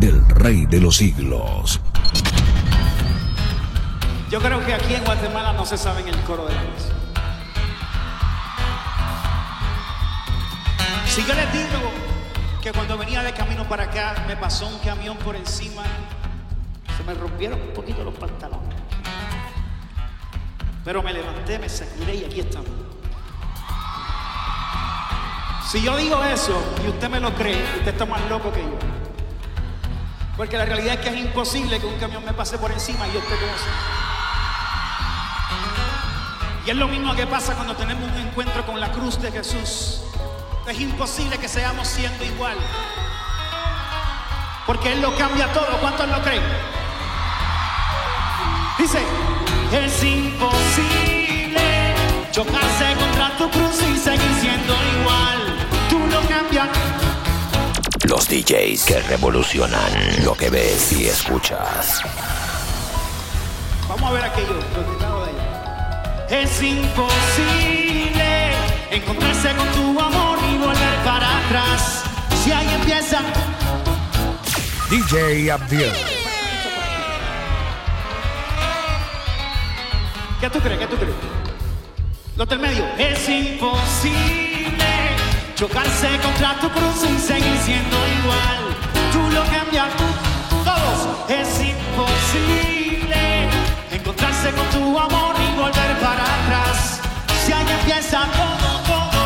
del Rey de los siglos. Yo creo que aquí en Guatemala no se sabe en el coro de la. Si yo les digo que cuando venía de camino para acá me pasó un camión por encima, se me rompieron un poquito los pantalones. Pero me levanté, me sacudí y aquí estamos. Si yo digo eso y usted me lo cree, usted está más loco que yo. Porque la realidad es que es imposible que un camión me pase por encima y yo esté como Y es lo mismo que pasa cuando tenemos un encuentro con la cruz de Jesús. Es imposible que seamos siendo igual. Porque Él lo cambia todo. ¿Cuántos lo creen? Dice, es imposible chocarse contra tu cruz y seguir siendo igual. Los DJs que revolucionan lo que ves y escuchas. Vamos a ver aquello, de. Es imposible encontrarse con tu amor y volver para atrás. Si ahí empieza. DJ Abdiel. ¿Qué tú crees? ¿Qué tú crees? Los del medio. Es imposible chocarse contra tu cruz y seguir siendo igual. Tú lo cambias. Todos. Es imposible encontrarse con tu amor y volver para atrás. Si ahí empieza todo, todo.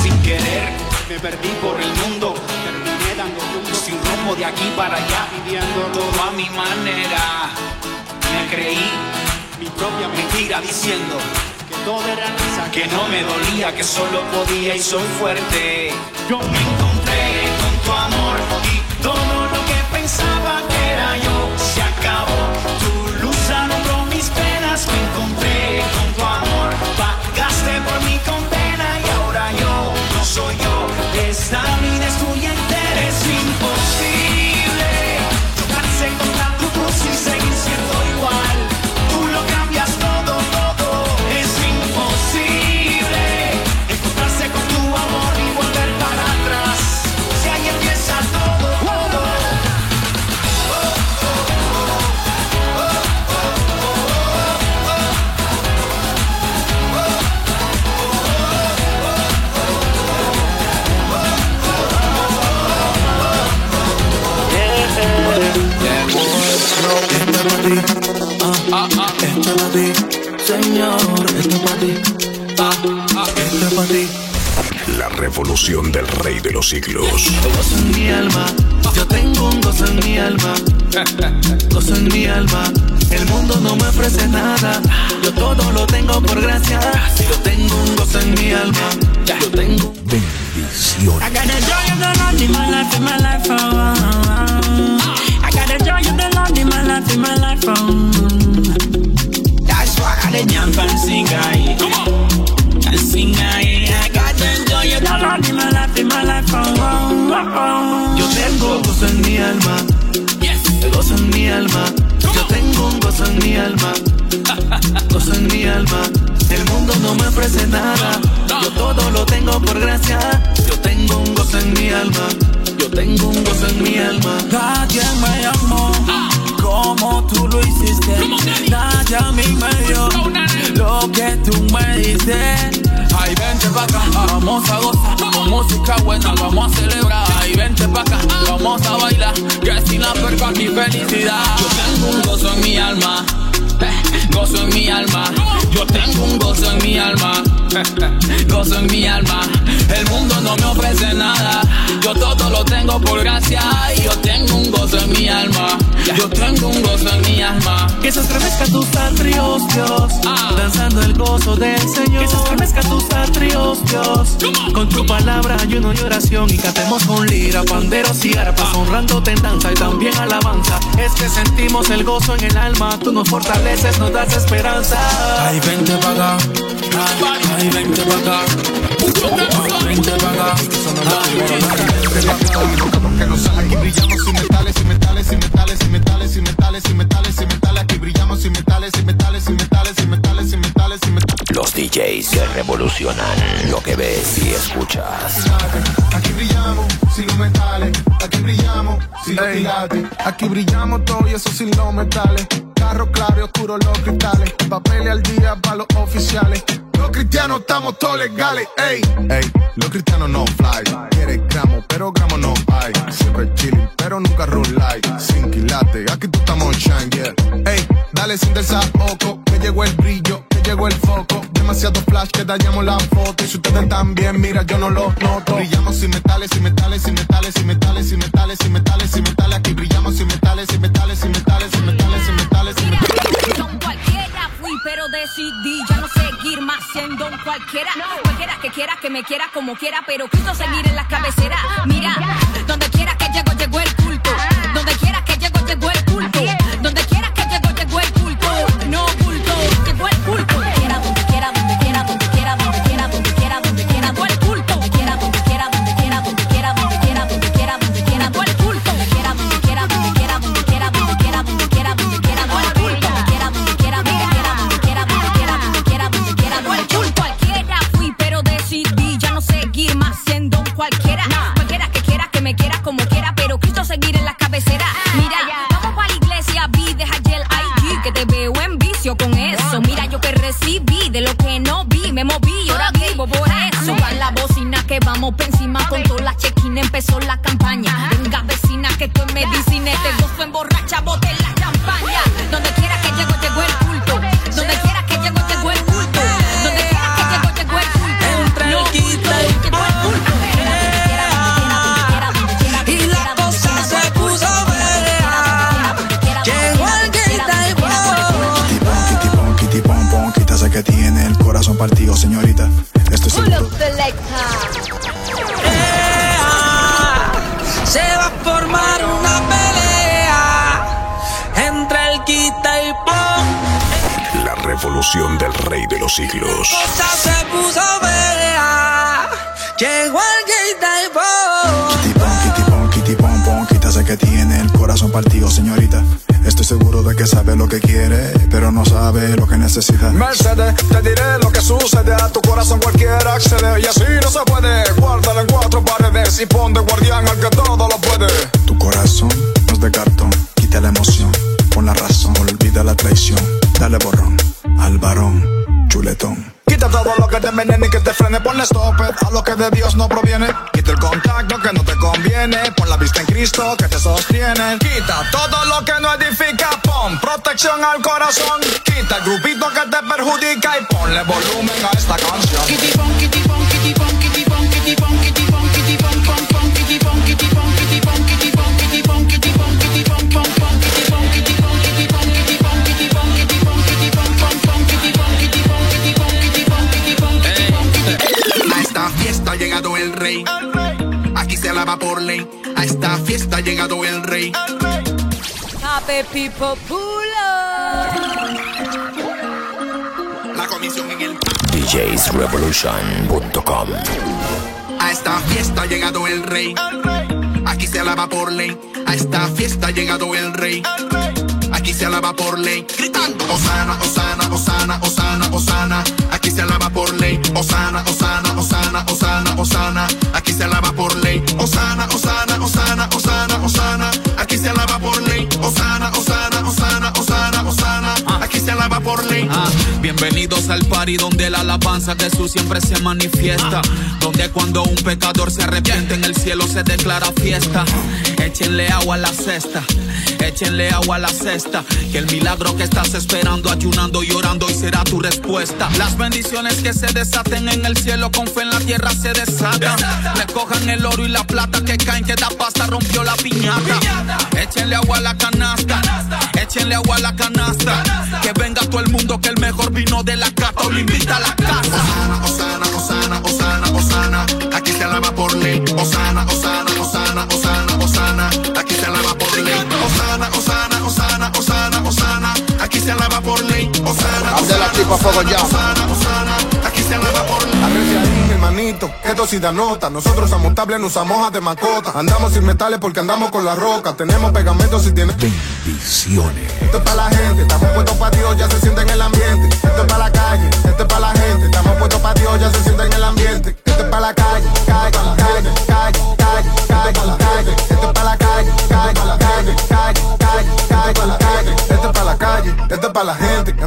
Sin querer me perdí por el mundo, terminé dando rumbo sin rumbo de aquí para allá, viviendo todo a mi manera. Me creí mi propia mentira diciendo que todo era risa, que no me dolía, que solo podía y soy fuerte. Revolución del Rey de los siglos. Gozo en mi alma, yo tengo un gozo en mi alma, gozo en mi alma. El mundo no me ofrece nada, yo todo lo tengo por gracia. Yo tengo un gozo en mi alma, yo tengo. Bendición. I got the joy of the Lord in my life, in my life, oh, oh, oh. I got the joy of the Lord in my life, in my life, oh. That's why I jump and sing. Yo tengo gozo en mi alma, gozo en mi alma. Yo tengo un gozo en mi alma, gozo en mi alma. El mundo no me ofrece nada, yo todo lo tengo por gracia. Yo tengo un gozo en mi alma, yo tengo un gozo en mi alma. Nadie me amó como tú lo hiciste. Nadie a mí me dio lo que tú me diste. Ay, vente pa' acá, vamos a gozar con música buena, vamos a celebrar. Ay, vente pa' acá, vamos a bailar. Que sin la perca mi felicidad. Yo tengo un gozo en mi alma, eh, gozo en mi alma. Yo tengo un gozo en mi alma, gozo en mi alma. El mundo no me ofrece nada, yo todo lo tengo por gracia. Y yo tengo yo tengo un gozo en mi alma. Que se estremezca tus atrios, Dios, Ah. danzando el gozo del Señor. Que se estremezca tus atrios, Dios, con tu palabra, ayuno y oración. Y cantemos con lira, panderos y arpas, honrándote en danza y también alabanza. Es que sentimos el gozo en el alma, tú nos fortaleces, nos das esperanza. Ay, vente pa' acá. Ay, ay, vente pa' acá. Ay, vente pa' acá. Los DJs que revolucionan lo que ves y escuchas. Aquí brillamos sin los metales, aquí brillamos sin los. Aquí brillamos todo y eso sin los metales. Carro claro y oscuro los cristales. Papeles al día para los oficiales los cristianos estamos todos legales, ey, ey. Los cristianos no fly. Quiere gramo, pero gramo no hay. Siempre chilling, pero nunca run light. Sin quilates, aquí tú estamos shine, yeah. Ey, dale sin desahogo, que llegó el brillo, que llegó el foco. Demasiado flash que dañamos la foto. Y si ustedes también, mira, yo no lo noto. Brillamos sin metales, sin metales, sin metales, sin metales, sin metales, sin metales, sin metales. Aquí brillamos sin metales, sin metales, sin metales, sin metales, sin metales, sin metales. son cualquiera fui, pero decidí cualquiera. Cualquiera que quiera, que me quiera como quiera, pero quiso seguir en la cabecera. Mira, partido, señorita. Estoy seguro. Ea, Se va a formar una pelea entre el quita y pon. La revolución del rey de los siglos. Cosa se puso fea. Llegó el quita y pon. Kitty pon, kitty pon, kitty pon, pon, quítase que tiene el corazón partido, señorita. Seguro de que sabe lo que quiere, pero no sabe lo que necesita. Mercedes, te diré lo que sucede. A tu corazón cualquiera accede. Y así no se puede. Guárdalo en cuatro paredes y pon de guardián al que todo lo puede. Tu corazón no es de cartón. Quita la emoción, pon la razón. Olvida la traición. Dale borrón al varón, chuletón. Quita todo lo que te envenene y que te frene. Ponle stop a lo que de Dios no proviene. Quita el contacto que no te conviene. Pon la vista en Cristo que te sostiene. Quita todo lo que no edifica. Pon protección al corazón. Quita el grupito que te perjudica y ponle volumen a esta canción. A Pull up. La comisión en el DJsRevolution.com A esta fiesta ha llegado el rey. Aquí se alaba por ley. A esta fiesta ha llegado el rey. Aquí se alaba por ley. Gritando. Osana, Osana, Osana, al party donde la alabanza de Jesús siempre se manifiesta. Donde cuando un pecador se arrepiente en el cielo se declara fiesta. Échenle agua a la cesta, échenle agua a la cesta. Que el milagro que estás esperando, ayunando y orando hoy será tu respuesta. Las bendiciones que se desaten en el cielo con fe en la tierra se desatan. Recojan el oro y la plata que caen, que da pasta rompió la piñata. Échenle agua a la canasta, échenle agua a la canasta. Que el mundo, que el mejor vino de la cata o invita a la casa. Osana, Osana, Osana, Osana, aquí se alaba por ley. Osana, Osana, Osana, Osana, Osana, aquí se alaba por ley. Osana, Osana, Osana, Osana, Osana, aquí se alaba por ley. Osana, Osana. Osana, Osana, esto sí da nota. Nosotros somos tablet, no usamos hojas de macota. Andamos sin metales porque andamos con la roca. Tenemos pegamentos si tienes bendiciones. Esto es para la gente, estamos puestos para Dios, ya se siente en el ambiente. Esto es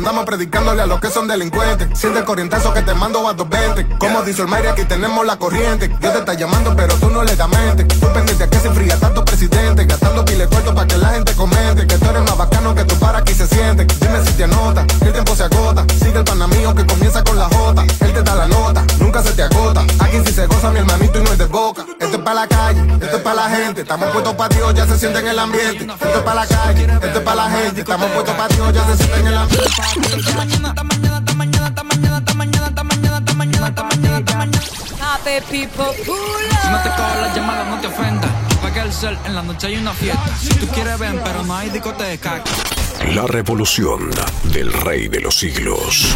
Andamos predicándole a los que son delincuentes. Siente el corrientazo que te mando a 220. Como dice el Mayre, aquí tenemos la corriente. Dios te está llamando, pero tú no le das mente. Tú pendiente a que se fría tanto presidente. Gastando pile corto para que la gente comente. Que tú eres más bacano que tú para aquí se siente. Dime si te anota, el tiempo se agota. Sigue el pana mío que comienza con la J. Él te da la nota, nunca se te agota. Aquí si se goza mi hermanito y no es de boca. Esto es para la calle, esto es para la gente. Estamos puestos para Dios, ya se siente en el ambiente. Esto es para la calle, esto es para la gente. Estamos puestos para Dios, ya se siente en el ambiente. Si no te cojo la llamada, no te ofendas. Paga el cel, en la noche hay una fiesta. Si tú quieres, ven, pero no hay discoteca. La revolución del rey de los siglos.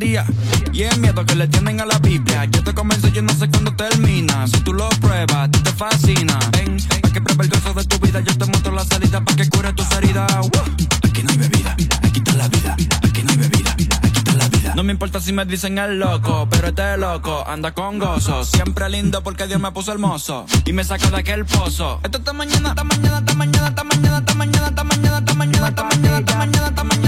Y es miedo que le tienen a la Biblia. Yo te comienzo, yo no sé cuándo termina. Si tú lo pruebas, ti te fascina. Ven, para que pruebe el de tu vida. Yo te muestro la salida para que cure tus heridas. Aquí no hay bebida, aquí está la vida. Aquí no hay bebida, aquí está la vida. No me importa si me dicen el loco, pero este loco anda con gozo. Siempre lindo porque Dios me puso hermoso y me sacó de aquel pozo. Esto esta mañana, esta mañana, esta mañana, esta mañana, esta mañana, esta mañana, esta mañana, esta mañana, esta mañana, esta mañana,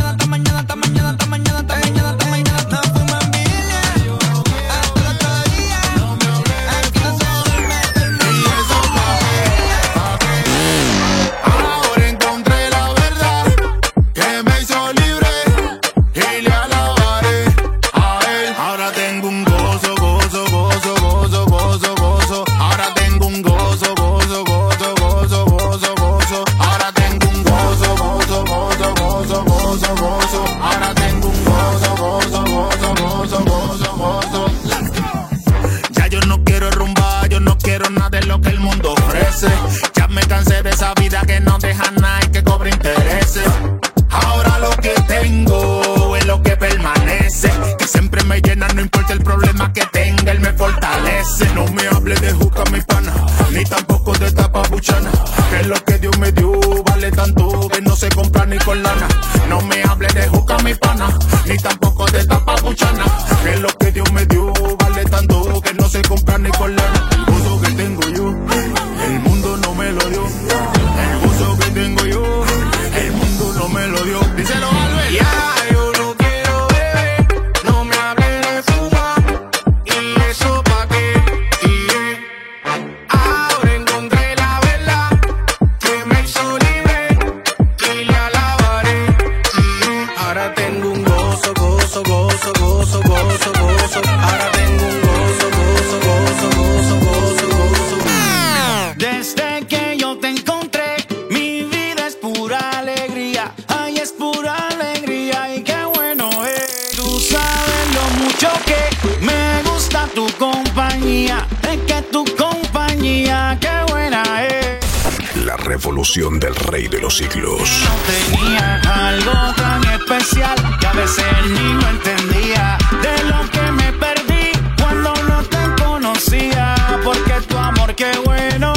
La revolución del rey de los siglos. Tenía algo tan especial que a veces ni lo entendía. De lo que me perdí cuando no te conocía. Porque tu amor, qué bueno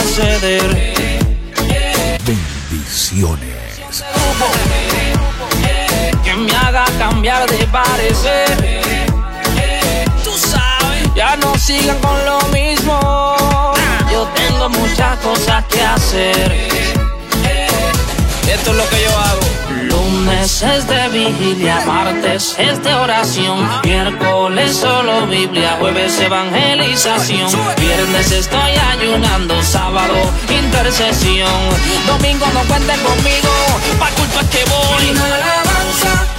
ceder. Bendiciones. Que me haga cambiar de parecer. Tú sabes, ya no sigan con lo mismo. Yo tengo muchas cosas que hacer. Esto es lo que yo hago. Es de vigilia, martes es de oración, miércoles solo Biblia, jueves evangelización, viernes estoy ayunando, sábado intercesión, domingo no cuenten conmigo, pa' culpa que voy. Una alabanza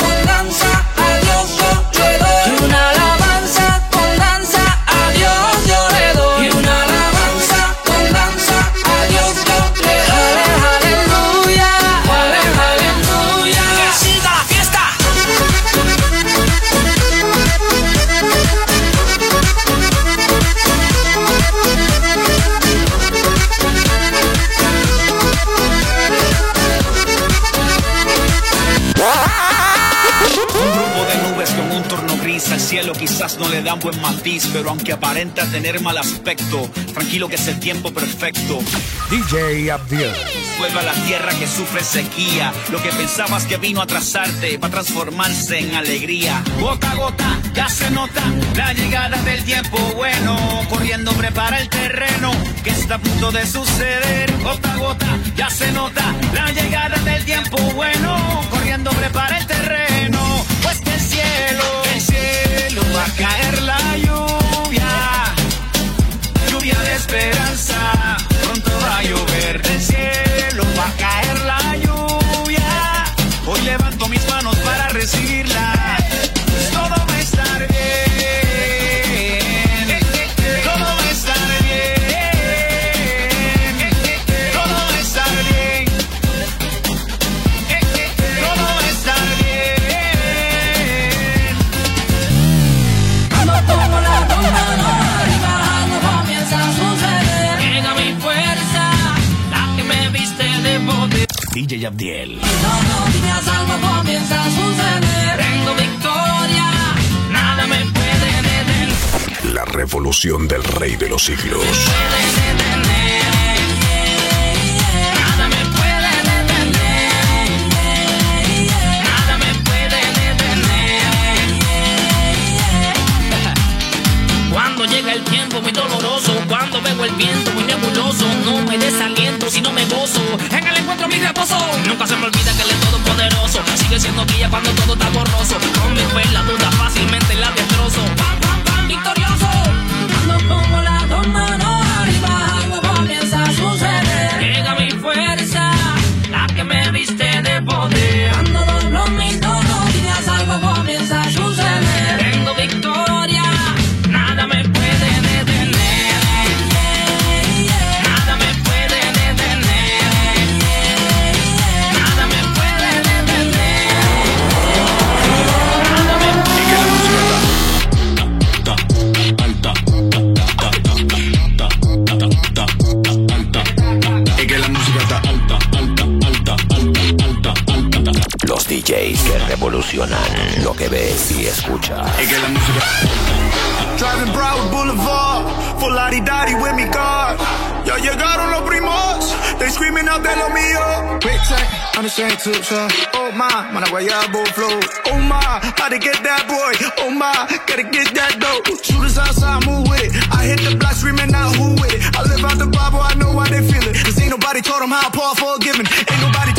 buen matiz, pero aunque aparenta tener mal aspecto, tranquilo que es el tiempo perfecto. DJ Abdiel. Vuelve a la tierra que sufre sequía. Lo que pensabas que vino a atrasarte va a transformarse en alegría. Gota a gota, ya se nota la llegada del tiempo bueno. Corriendo prepara el terreno que está a punto de suceder. Gota a gota, ya se nota la llegada del tiempo bueno. Corriendo prepara el terreno. Pues el cielo va a caer la lluvia lluvia de esperanza. Pronto va a llover del cielo, va a caer la lluvia. Hoy levanto mis manos para recibirla. Del rey de los siglos. Cuando llega el tiempo muy doloroso, cuando veo el viento muy nebuloso, no me desaliento si no me gozo. En el encuentro mi reposo. Nunca se me olvida que él es todopoderoso. Sigue siendo guía cuando todo out de lo mío. Quick tank, on the same too, son. Oh my, man, I guayabo flow. Oh my, how to get that boy? Oh my, gotta get that dope. Shooters outside, move with it. I hit the block screaming out who with it. I live out the Bible, I know why they feel it. Cause ain't nobody told them how powerful giving. Ain't nobody